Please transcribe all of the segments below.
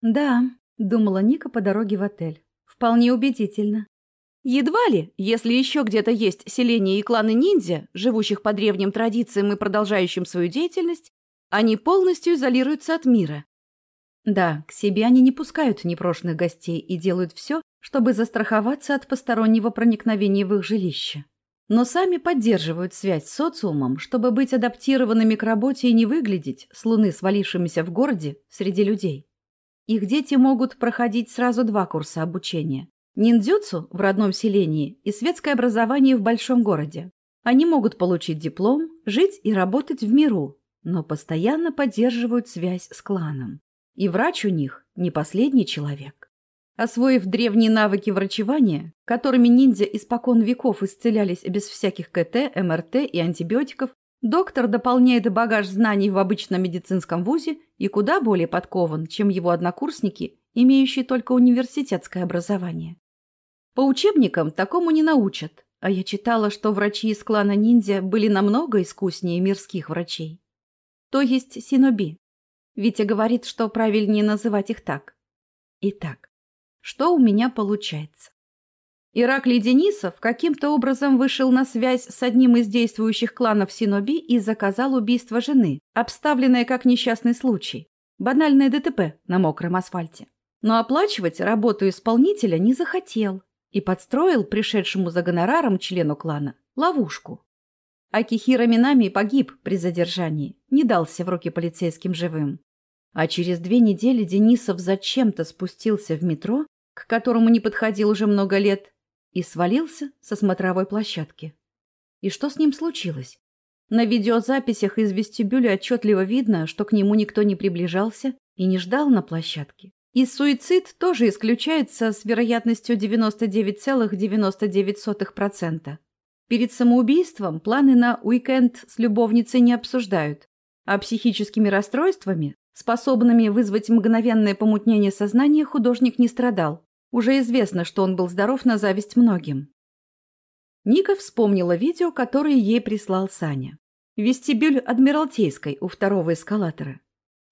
Да, думала Ника по дороге в отель. Вполне убедительно. Едва ли, если еще где-то есть селения и кланы ниндзя, живущих по древним традициям и продолжающим свою деятельность, они полностью изолируются от мира. Да, к себе они не пускают непрошенных гостей и делают все, чтобы застраховаться от постороннего проникновения в их жилище. Но сами поддерживают связь с социумом, чтобы быть адаптированными к работе и не выглядеть с луны свалившимися в городе среди людей. Их дети могут проходить сразу два курса обучения. Ниндзюцу в родном селении и светское образование в большом городе. Они могут получить диплом, жить и работать в миру, но постоянно поддерживают связь с кланом. И врач у них не последний человек. Освоив древние навыки врачевания, которыми ниндзя испокон веков исцелялись без всяких КТ, МРТ и антибиотиков, доктор дополняет багаж знаний в обычном медицинском вузе и куда более подкован, чем его однокурсники, имеющие только университетское образование. По учебникам такому не научат, а я читала, что врачи из клана ниндзя были намного искуснее мирских врачей. То есть синоби. Витя говорит, что правильнее называть их так. Итак, что у меня получается? Ираклий Денисов каким-то образом вышел на связь с одним из действующих кланов Синоби и заказал убийство жены, обставленное как несчастный случай. Банальное ДТП на мокром асфальте. Но оплачивать работу исполнителя не захотел и подстроил пришедшему за гонораром члену клана ловушку. Акихира Минами погиб при задержании, не дался в руки полицейским живым. А через две недели Денисов зачем-то спустился в метро к которому не подходил уже много лет, и свалился со смотровой площадки. И что с ним случилось? На видеозаписях из вестибюля отчетливо видно, что к нему никто не приближался и не ждал на площадке. И суицид тоже исключается с вероятностью 99,99%. Перед самоубийством планы на уикенд с любовницей не обсуждают, а психическими расстройствами, способными вызвать мгновенное помутнение сознания, художник не страдал. Уже известно, что он был здоров на зависть многим. Ника вспомнила видео, которое ей прислал Саня. Вестибюль Адмиралтейской у второго эскалатора.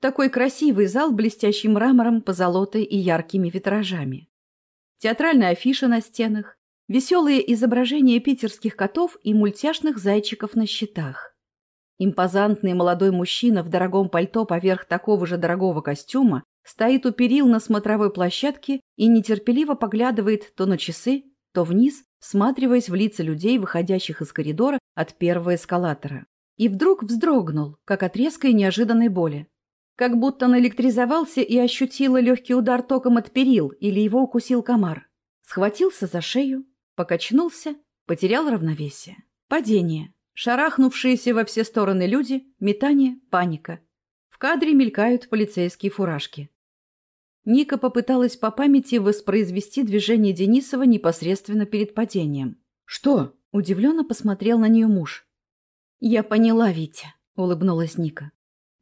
Такой красивый зал, блестящим мрамором, позолотой и яркими витражами. Театральная афиша на стенах, веселые изображения питерских котов и мультяшных зайчиков на щитах. Импозантный молодой мужчина в дорогом пальто поверх такого же дорогого костюма стоит у перил на смотровой площадке и нетерпеливо поглядывает то на часы, то вниз, всматриваясь в лица людей, выходящих из коридора от первого эскалатора. И вдруг вздрогнул, как от резкой неожиданной боли. Как будто наэлектризовался и ощутил легкий удар током от перил или его укусил комар. Схватился за шею, покачнулся, потерял равновесие. Падение. Шарахнувшиеся во все стороны люди, метание, паника. В кадре мелькают полицейские фуражки. Ника попыталась по памяти воспроизвести движение Денисова непосредственно перед падением. «Что?» – удивленно посмотрел на нее муж. «Я поняла, Витя», – улыбнулась Ника.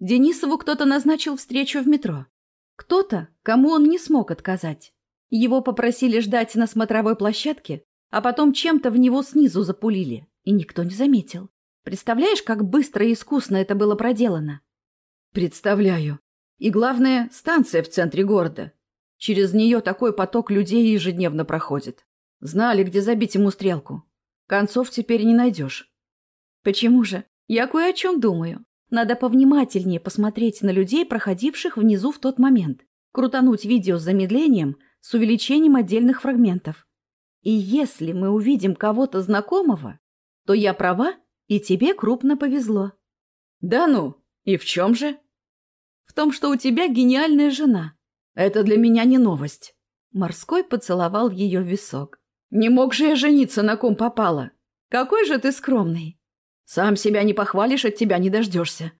Денисову кто-то назначил встречу в метро. Кто-то, кому он не смог отказать. Его попросили ждать на смотровой площадке, а потом чем-то в него снизу запулили, и никто не заметил. Представляешь, как быстро и искусно это было проделано? Представляю. И главное, станция в центре города. Через нее такой поток людей ежедневно проходит. Знали, где забить ему стрелку. Концов теперь не найдешь. Почему же? Я кое о чем думаю. Надо повнимательнее посмотреть на людей, проходивших внизу в тот момент. Крутануть видео с замедлением, с увеличением отдельных фрагментов. И если мы увидим кого-то знакомого, то я права, и тебе крупно повезло. Да ну, и в чем же? В том, что у тебя гениальная жена. Это для меня не новость. Морской поцеловал ее в висок. Не мог же я жениться, на ком попало. Какой же ты скромный. Сам себя не похвалишь, от тебя не дождешься.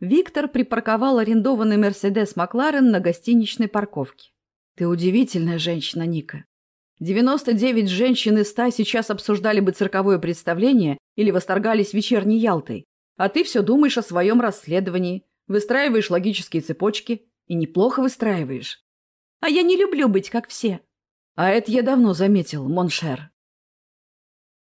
Виктор припарковал арендованный «Мерседес Макларен» на гостиничной парковке. Ты удивительная женщина, Ника. 99 женщин из 100 сейчас обсуждали бы цирковое представление или восторгались вечерней Ялтой. А ты все думаешь о своем расследовании, Выстраиваешь логические цепочки и неплохо выстраиваешь. А я не люблю быть как все. А это я давно заметил, mon cher.